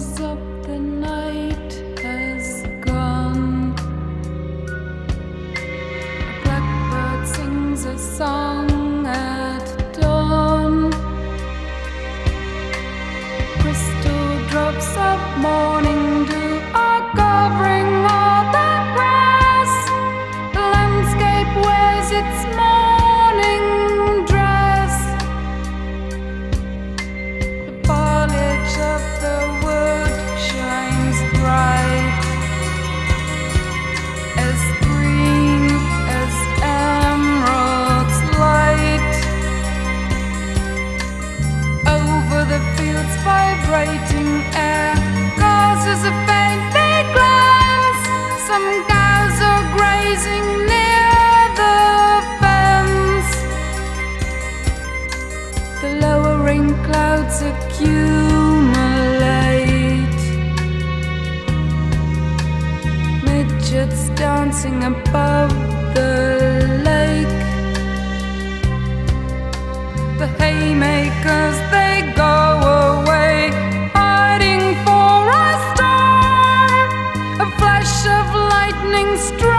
of vibrating air causes a faint big glance. Some cows are grazing near the fence. The lowering clouds accumulate. Midgets dancing above Running street.